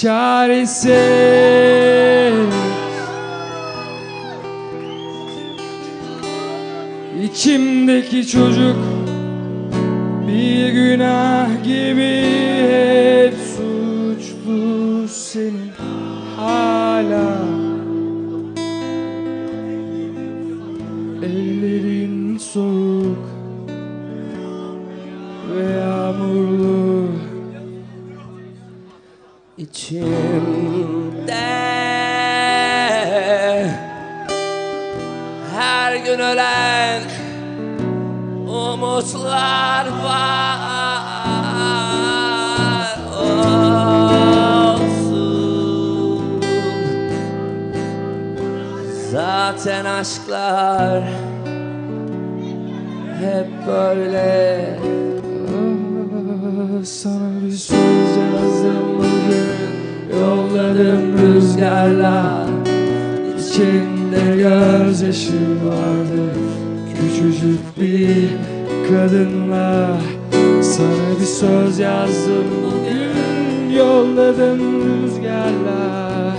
çaresiz. İçimdeki çocuk bir günah gibi hep suçlu senin. Hala Ellerin soğuk ve İçimde. Her gün ölen umutlar var. Olsun. Zaten aşklar hep böyle Sana bir söz yazdım bugün Yolladım rüzgarla İçinde gözyaşı vardı. Küçücük bir kadınla Sana bir söz yazdım. Bugün Yolladım rüzgarla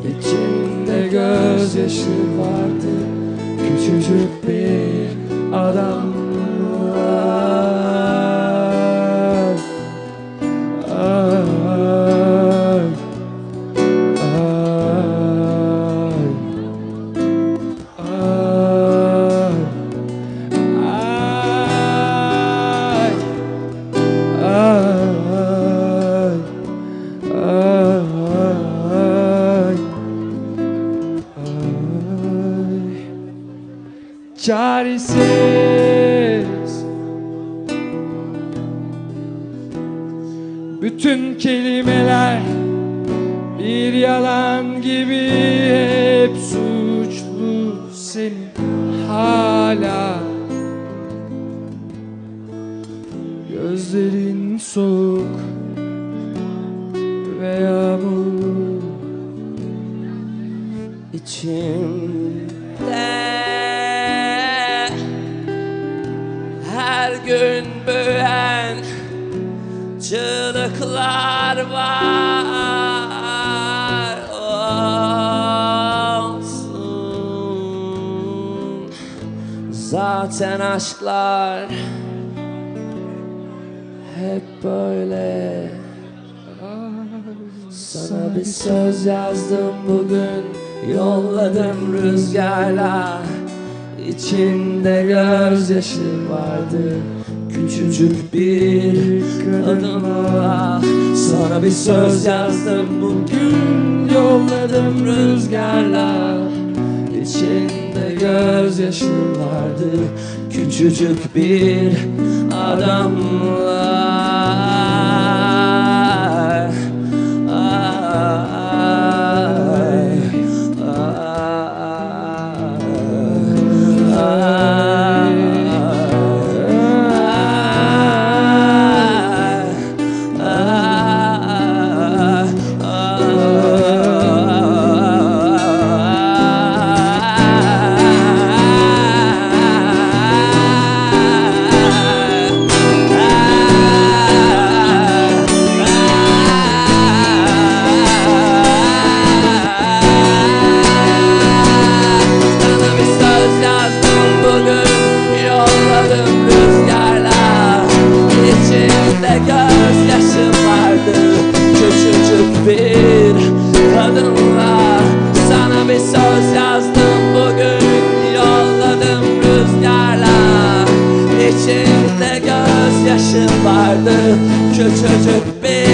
İçinde gözyaşı vardı. Küçücük Çaresiz. Bütün kelimeler bir yalan gibi hep suçlu senin hala. Gözlerin soğuk ve yağmurlu İçimde çığlıklar var. Olsun. Zaten aşklar hep böyle. Sana bir söz yazdım bugün. Yolladım rüzgarla İçinde gözyaşı vardı Küçücük bir kadınla Sana bir söz yazdım bugün Yolladım rüzgarla İçinde gözyaşı vardı Küçücük bir adamla Gözyaşım vardı Küçücük bir